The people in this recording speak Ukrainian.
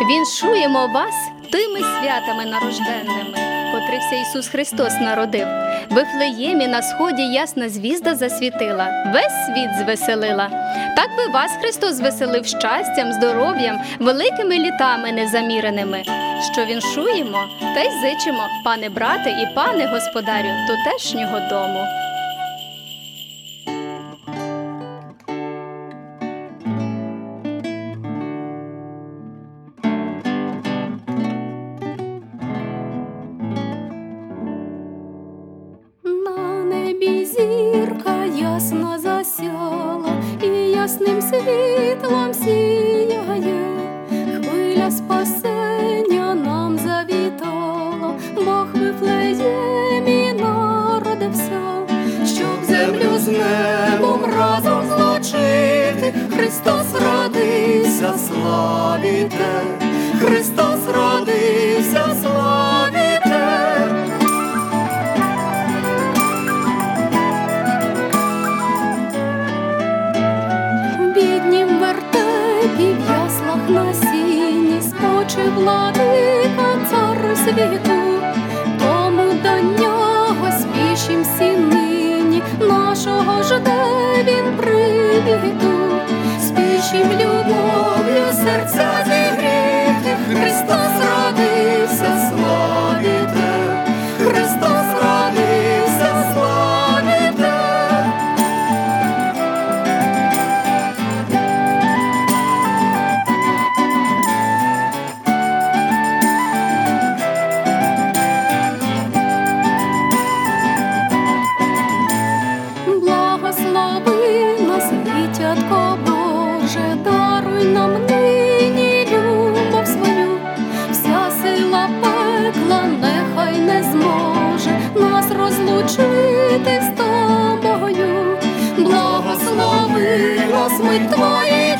Віншуємо вас тими святами нарожденними, котрихся Ісус Христос народив. В Вифлеємі на сході ясна звізда засвітила, весь світ звеселила. Так би вас Христос звеселив щастям, здоров'ям, великими літами незаміреними. Що віншуємо, та й зичимо, пане брате і пане господарю, тутешнього дому. Ясно засяла і ясним світлом сіяє, хвиля спасення нам завітала, Бог в Вифлеємі народився, щоб землю з небом разом злучити. Христос родився, славіте, Христос родився, славіте. Владика цар світу, тому до нього спішім всі нині, нашого жде він прибіту, спішім любов'ю серця дитятко Боже, даруй нам нині любов свою, вся сила пекла нехай не зможе нас розлучити з тобою. Благослови нас, ми твоє